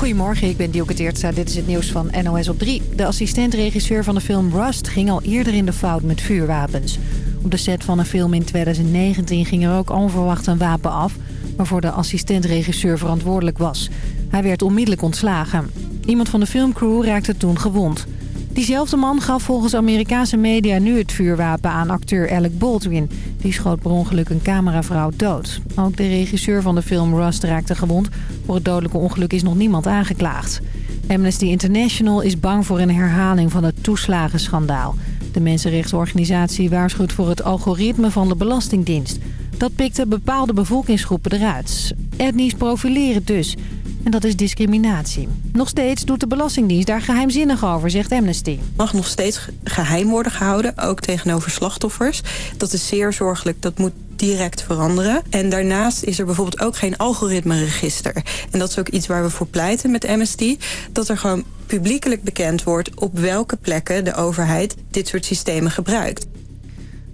Goedemorgen, ik ben Dielke Teertstra. Dit is het nieuws van NOS op 3. De assistent-regisseur van de film Rust ging al eerder in de fout met vuurwapens. Op de set van een film in 2019 ging er ook onverwacht een wapen af... waarvoor de assistent-regisseur verantwoordelijk was. Hij werd onmiddellijk ontslagen. Iemand van de filmcrew raakte toen gewond. Diezelfde man gaf volgens Amerikaanse media nu het vuurwapen aan acteur Alec Baldwin. Die schoot per ongeluk een cameravrouw dood. Ook de regisseur van de film Rust raakte gewond. Voor het dodelijke ongeluk is nog niemand aangeklaagd. Amnesty International is bang voor een herhaling van het toeslagenschandaal. De mensenrechtenorganisatie waarschuwt voor het algoritme van de Belastingdienst. Dat pikte bepaalde bevolkingsgroepen eruit. Etnisch profileren dus. En dat is discriminatie. Nog steeds doet de Belastingdienst daar geheimzinnig over, zegt Amnesty. mag nog steeds geheim worden gehouden, ook tegenover slachtoffers. Dat is zeer zorgelijk, dat moet direct veranderen. En daarnaast is er bijvoorbeeld ook geen algoritmeregister. En dat is ook iets waar we voor pleiten met Amnesty. Dat er gewoon publiekelijk bekend wordt op welke plekken de overheid dit soort systemen gebruikt.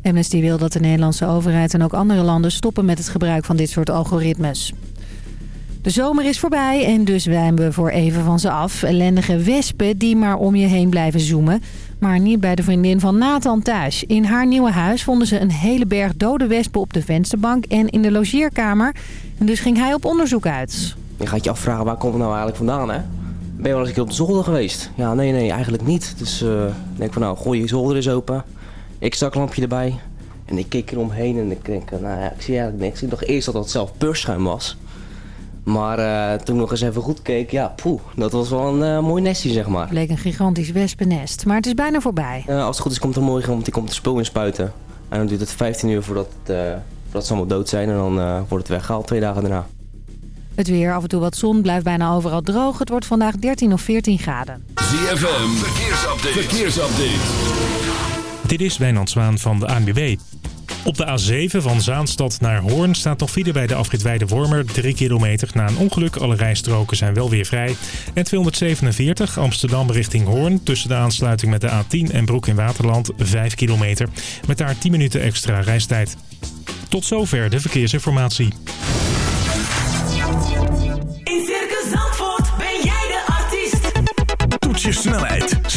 Amnesty wil dat de Nederlandse overheid en ook andere landen stoppen met het gebruik van dit soort algoritmes. De zomer is voorbij en dus wijmen we voor even van ze af. Ellendige wespen die maar om je heen blijven zoomen. Maar niet bij de vriendin van Nathan thuis. In haar nieuwe huis vonden ze een hele berg dode wespen op de vensterbank en in de logeerkamer. En dus ging hij op onderzoek uit. Je gaat je afvragen, waar komt het nou eigenlijk vandaan, hè? Ben je wel eens een keer op de zolder geweest? Ja, nee, nee, eigenlijk niet. Dus uh, denk van, nou, gooi je zolder eens open. Ik stak een lampje erbij. En ik keek eromheen en ik denk, nou ja, ik zie eigenlijk niks. Ik dacht eerst dat dat zelf peurschuim was. Maar uh, toen nog eens even goed keek, ja, poeh, dat was wel een uh, mooi nestje, zeg maar. Bleek een gigantisch wespennest, maar het is bijna voorbij. Uh, als het goed is komt er morgen, want die komt de spul in spuiten. En dan duurt het 15 uur voordat, voordat ze allemaal dood zijn en dan wordt het weggehaald twee dagen daarna. Het weer, af en toe wat zon, blijft bijna overal droog. Het wordt vandaag 13 of 14 graden. ZFM, verkeersupdate. verkeersupdate. Dit is Wijnand Zwaan van de ANWB. Op de A7 van Zaanstad naar Hoorn staat nog file bij de afrit Wormer 3 kilometer na een ongeluk. Alle rijstroken zijn wel weer vrij. En 247 Amsterdam richting Hoorn tussen de aansluiting met de A10 en Broek in Waterland 5 kilometer. Met daar 10 minuten extra reistijd. Tot zover de verkeersinformatie. In Circus Zandvoort ben jij de artiest. Toets je snelheid,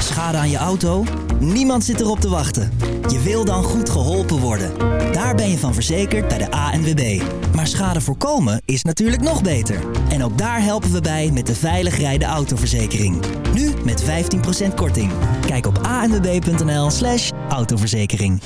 Schade aan je auto? Niemand zit erop te wachten. Je wil dan goed geholpen worden. Daar ben je van verzekerd bij de ANWB. Maar schade voorkomen is natuurlijk nog beter. En ook daar helpen we bij met de veilig rijden autoverzekering. Nu met 15% korting. Kijk op anwb.nl slash autoverzekering.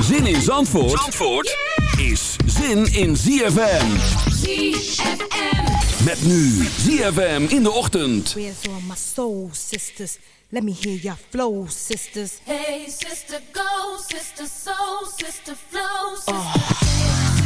Zin in Zandvoort, Zandvoort is zin in ZFM. ZFM. Met nu ZFM in de ochtend. Where's all my soul sisters? Let me hear your flow, sisters. Hey, sister, go, sister, soul, sister, flow, sister. Sister,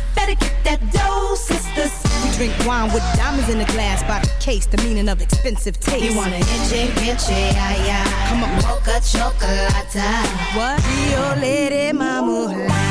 better get that dough, sisters. We drink wine with diamonds in the glass by the case, the meaning of expensive taste. You want a inche, inche, ay, ay. Come on. Mocha chocolate. What? Rio Lady Mama.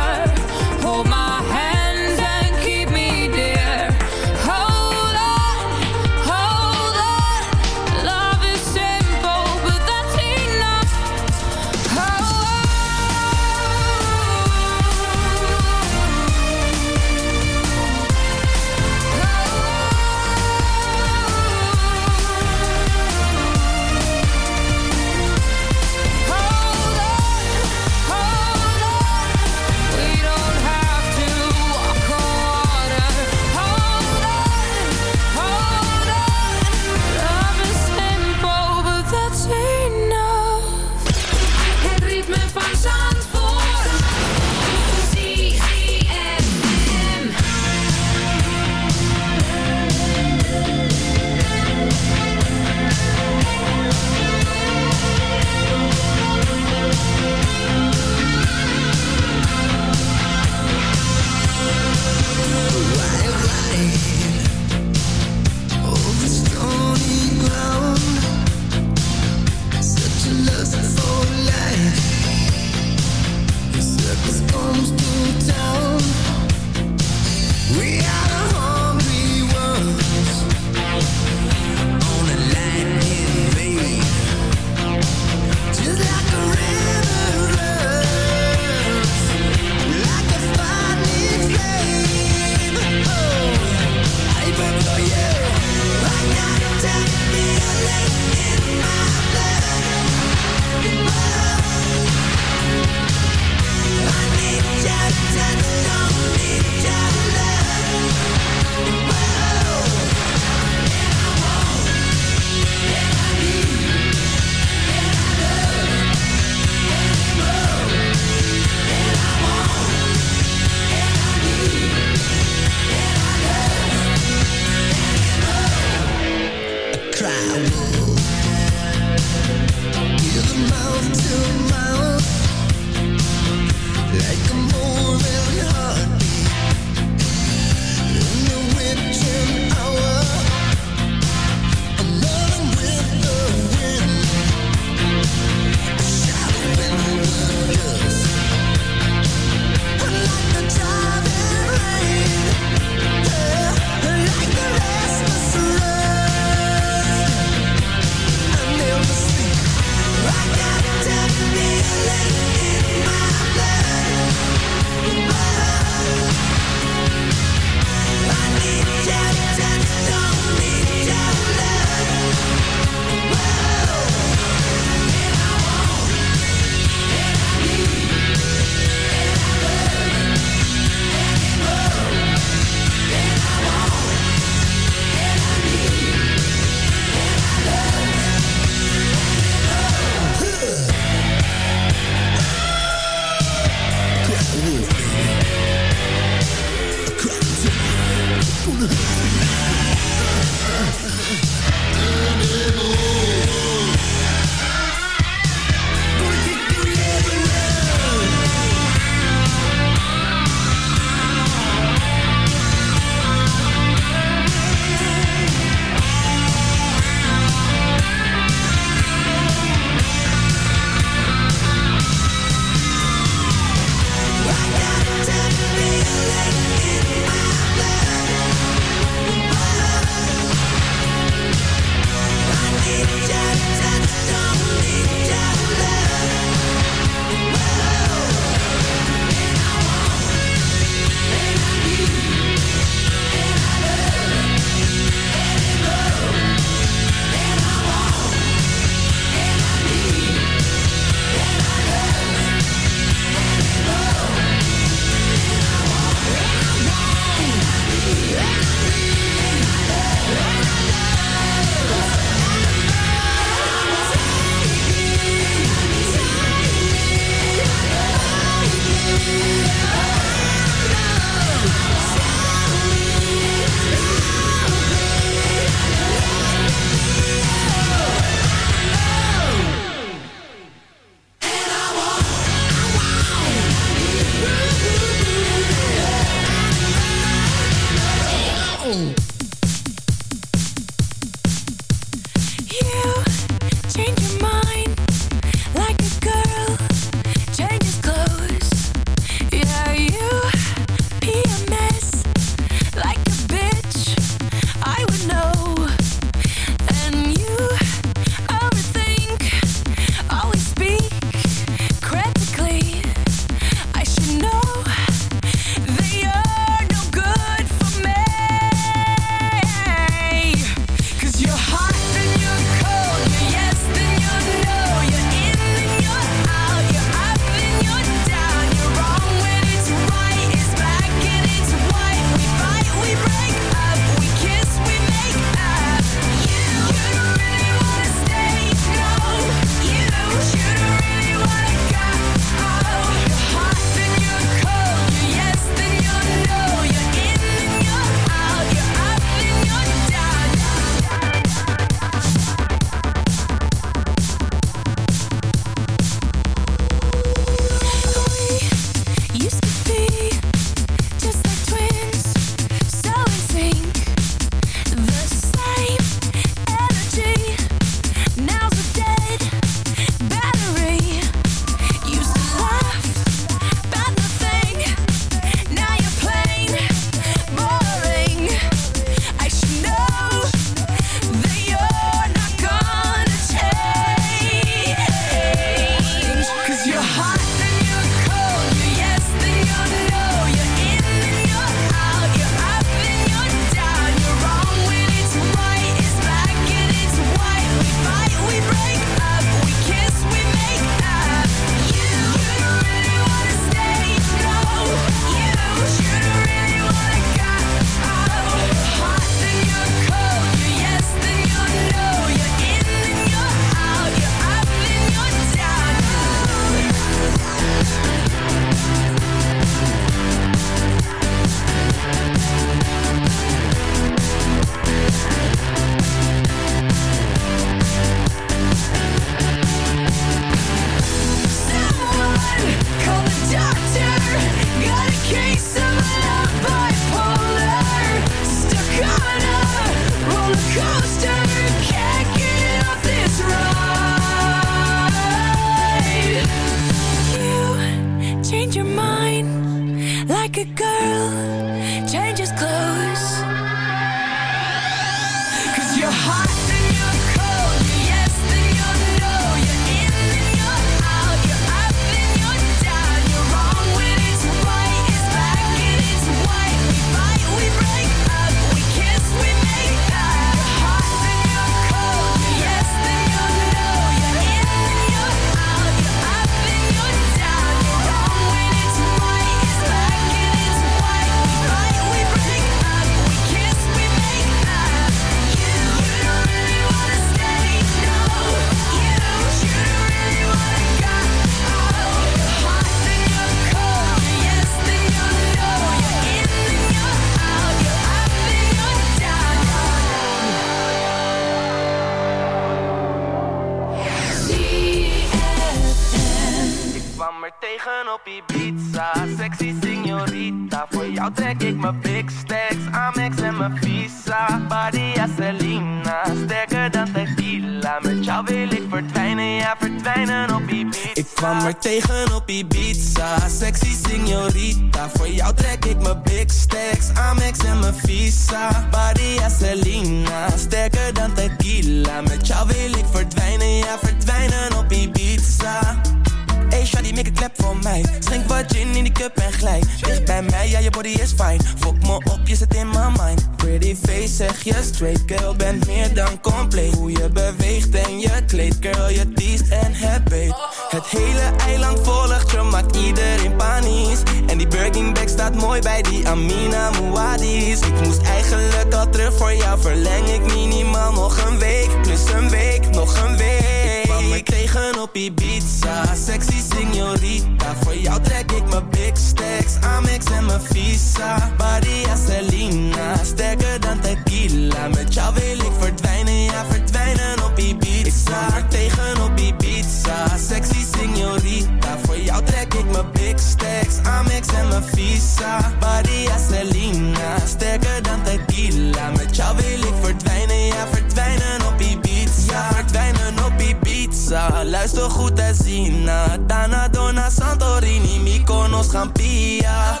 Wil ik verdwijnen Ja verdwijnen op Ibiza. Ik tegen op Ibiza. Sexy signorita Voor jou trek ik mijn big stacks. Amex en mijn visa. Badia Selena Sterker dan tequila. Met jou wil ik verdwijnen Ja verdwijnen op Ibiza. Ja verdwijnen op Ibiza. Luister goed en zien Dana, Dona, Santorini Mykonos, Gampia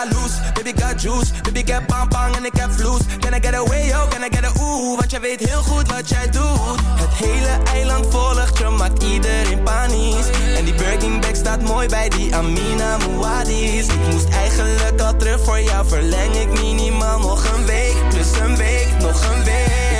Baby got juice. Baby, ik heb bang en ik heb vloes Can I get away, yo, can I get a ooh? Want jij weet heel goed wat jij doet. Het hele eiland volgt je, maakt iedereen panisch. En die Birkin bag staat mooi bij die Amina Muadis Ik moest eigenlijk al terug voor jou Verleng ik minimaal nog een week. Plus een week, nog een week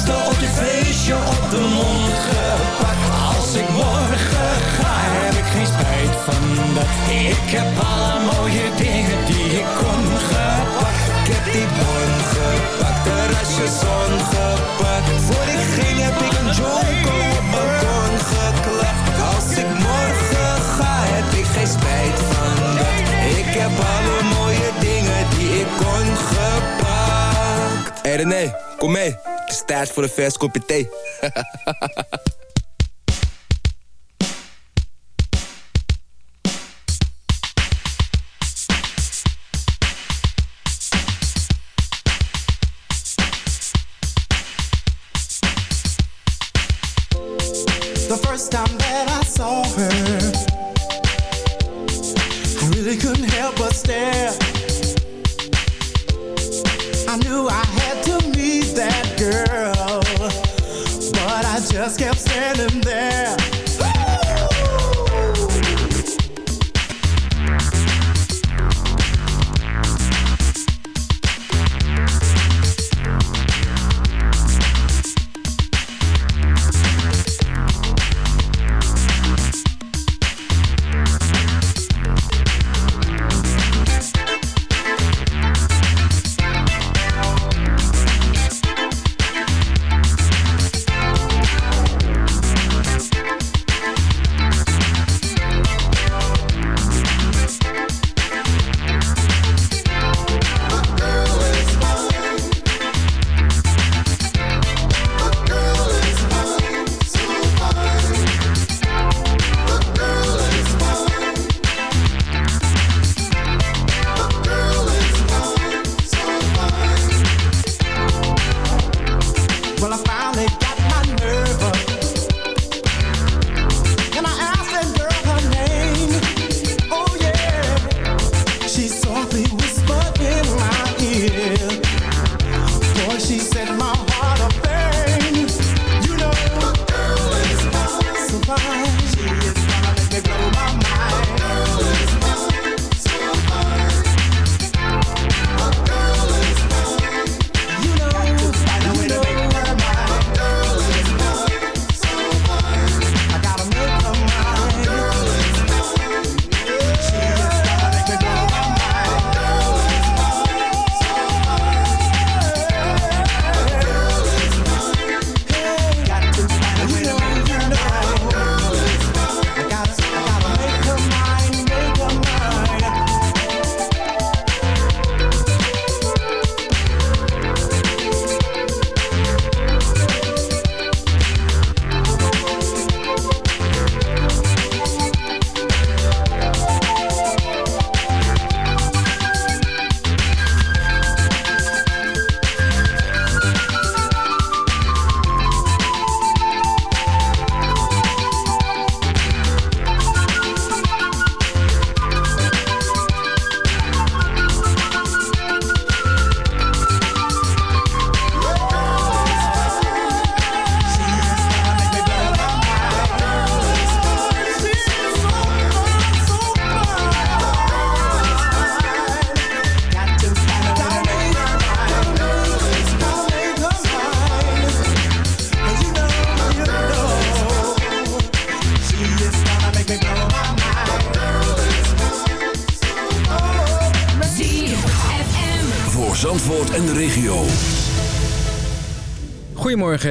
op je feestje op de mond gepakt. Als ik morgen ga, heb ik geen spijt van dat. Ik heb alle mooie dingen die ik kon gepakt. Ik heb die bon gepakt, de restjes ongepakt. Voor ik ging heb ik een jonko op mijn kon geklapt. Als ik morgen ga, heb ik geen spijt van dat. Ik heb alle mooie dingen die ik kon gepakt. Hey René, kom mee. Het is tijd voor een vers kopje thee. Just kept standing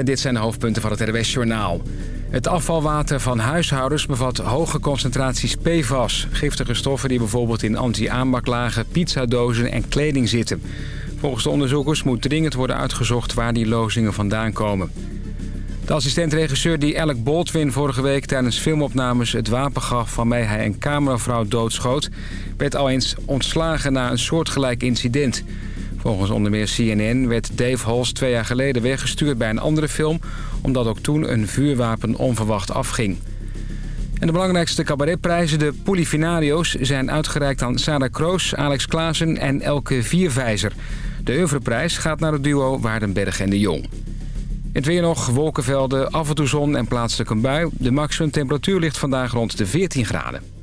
Dit zijn de hoofdpunten van het RWS Journaal. Het afvalwater van huishoudens bevat hoge concentraties PFAS. Giftige stoffen die bijvoorbeeld in anti-aanbaklagen, pizzadozen en kleding zitten. Volgens de onderzoekers moet dringend worden uitgezocht waar die lozingen vandaan komen. De assistent-regisseur die Alec Baldwin vorige week tijdens filmopnames het wapen gaf... waarmee hij een cameravrouw doodschoot... werd al eens ontslagen na een soortgelijk incident. Volgens onder meer CNN werd Dave Halls twee jaar geleden weggestuurd bij een andere film... omdat ook toen een vuurwapen onverwacht afging. En de belangrijkste cabaretprijzen, de Polifinario's... zijn uitgereikt aan Sarah Kroos, Alex Klaassen en Elke Vierwijzer. De oeuvreprijs gaat naar het duo Waardenberg en de Jong. Het weer nog, wolkenvelden, af en toe zon en plaatselijk een bui. De maximumtemperatuur ligt vandaag rond de 14 graden.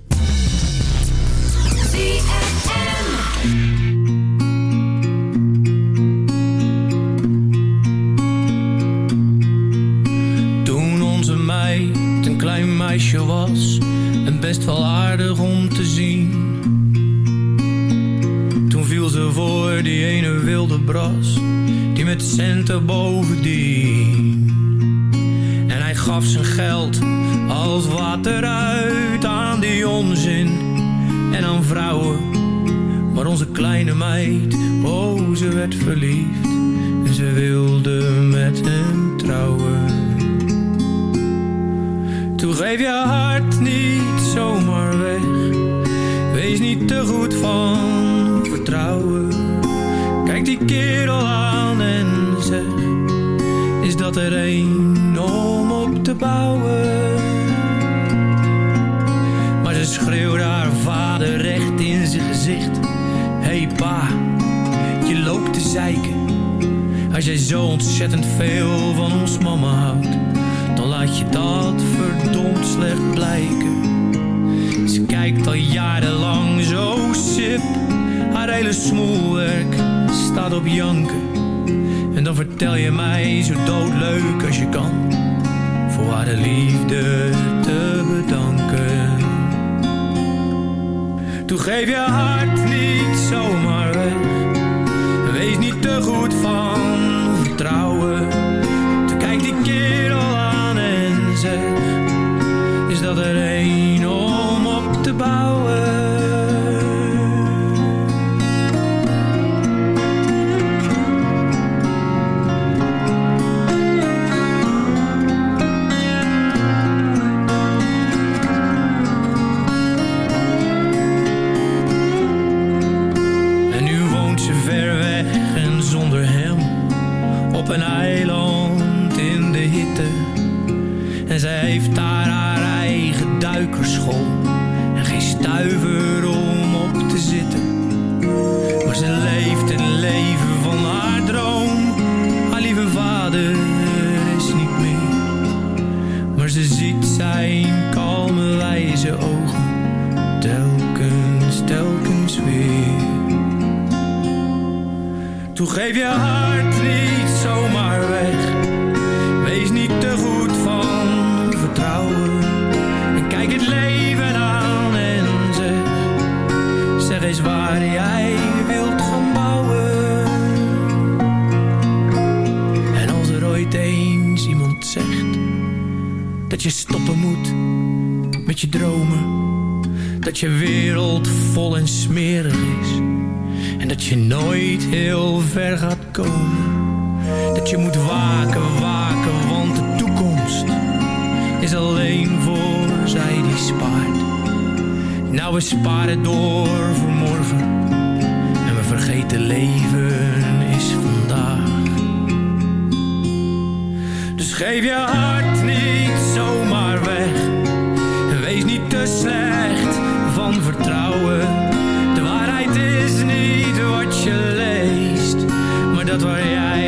Een klein meisje was en best wel aardig om te zien. Toen viel ze voor die ene wilde bras, die met centen bovendien. En hij gaf zijn geld als water uit aan die onzin en aan vrouwen. Maar onze kleine meid, oh ze werd verliefd en ze wilde met hem trouwen. Toen geef je hart niet zomaar weg. Wees niet te goed van vertrouwen. Kijk die kerel aan en zeg: Is dat er een om op te bouwen? Maar ze schreeuwde haar vader recht in zijn gezicht. Hey pa, je loopt te zeiken. Als jij zo ontzettend veel van ons mama houdt, laat je dat verdomd slecht blijken. Ze kijkt al jarenlang zo sip, haar hele smoelwerk staat op janken. En dan vertel je mij zo doodleuk als je kan, voor haar de liefde te bedanken. Toen geef je hart niet zomaar weg. Wees niet te goed van vertrouwen. Dat om op te bouwen? En nu woont ze ver weg en zonder hem Op een eiland in de hitte En zij heeft daar En geen stuiver om op te zitten. Maar ze leeft het leven van haar droom. Haar lieve vader is niet meer. Maar ze ziet zijn kalme wijze ogen Telkens, telkens weer. Toen geef je hart niet zomaar weg. Dat je stoppen moet met je dromen. Dat je wereld vol en smerig is. En dat je nooit heel ver gaat komen. Dat je moet waken, waken, want de toekomst is alleen voor zij die spaart. Nou, we sparen door voor morgen. En we vergeten leven is vandaag. Dus geef je hart slecht van vertrouwen. De waarheid is niet wat je leest, maar dat waar jij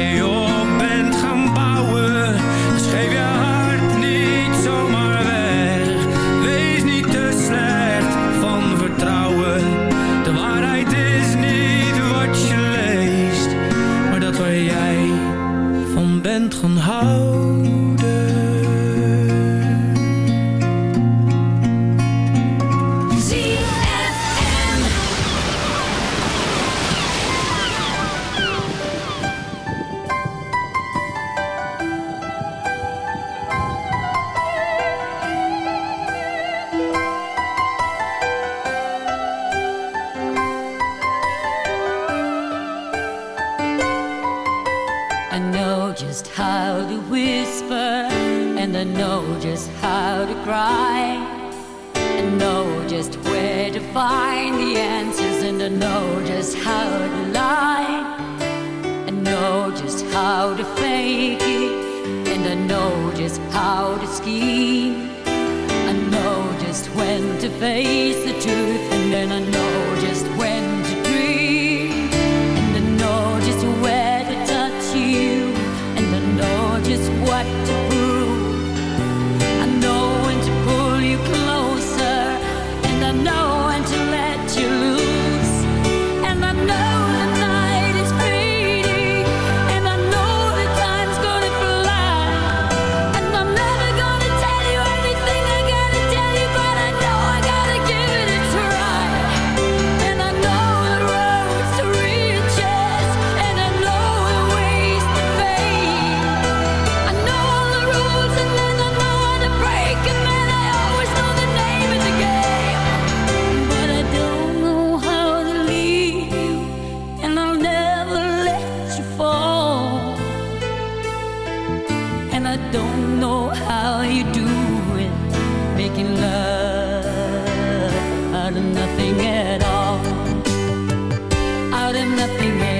nothing else.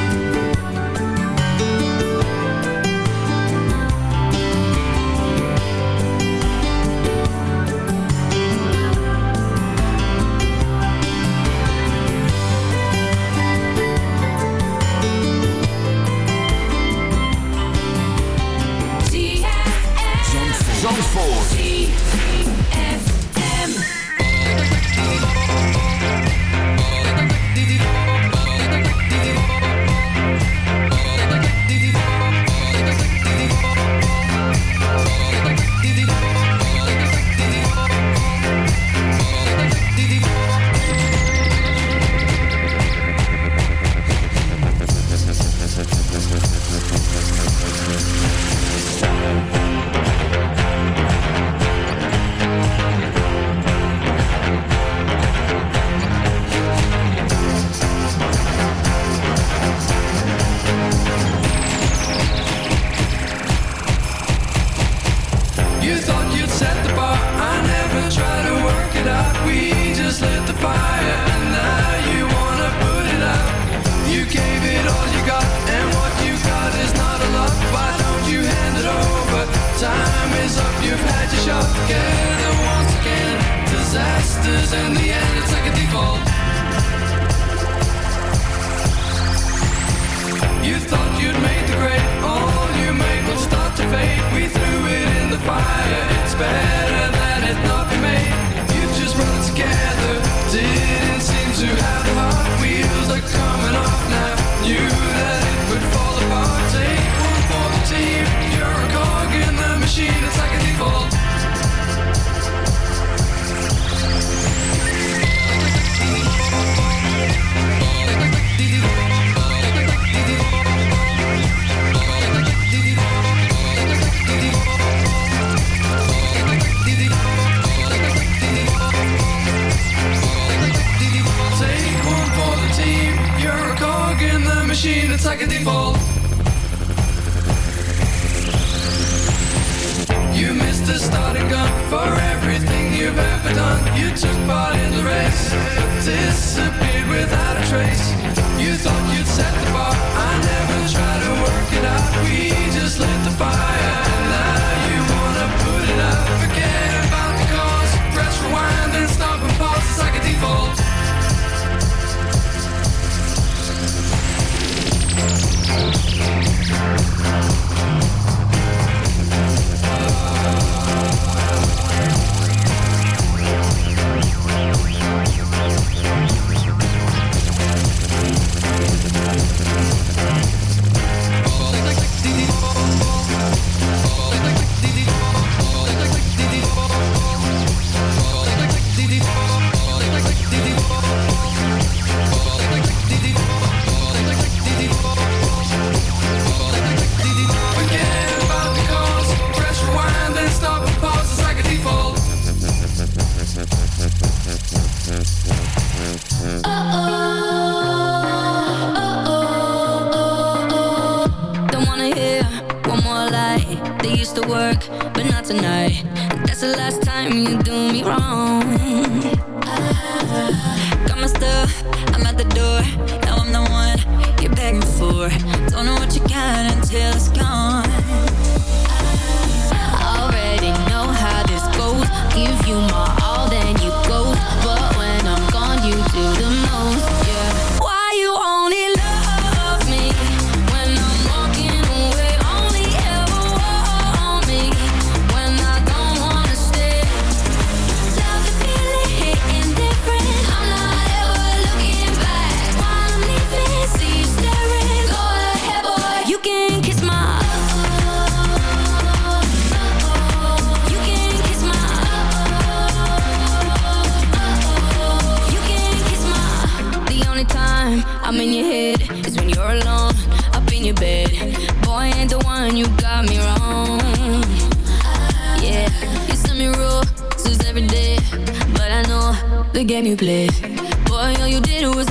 The you play. Boy, all you did was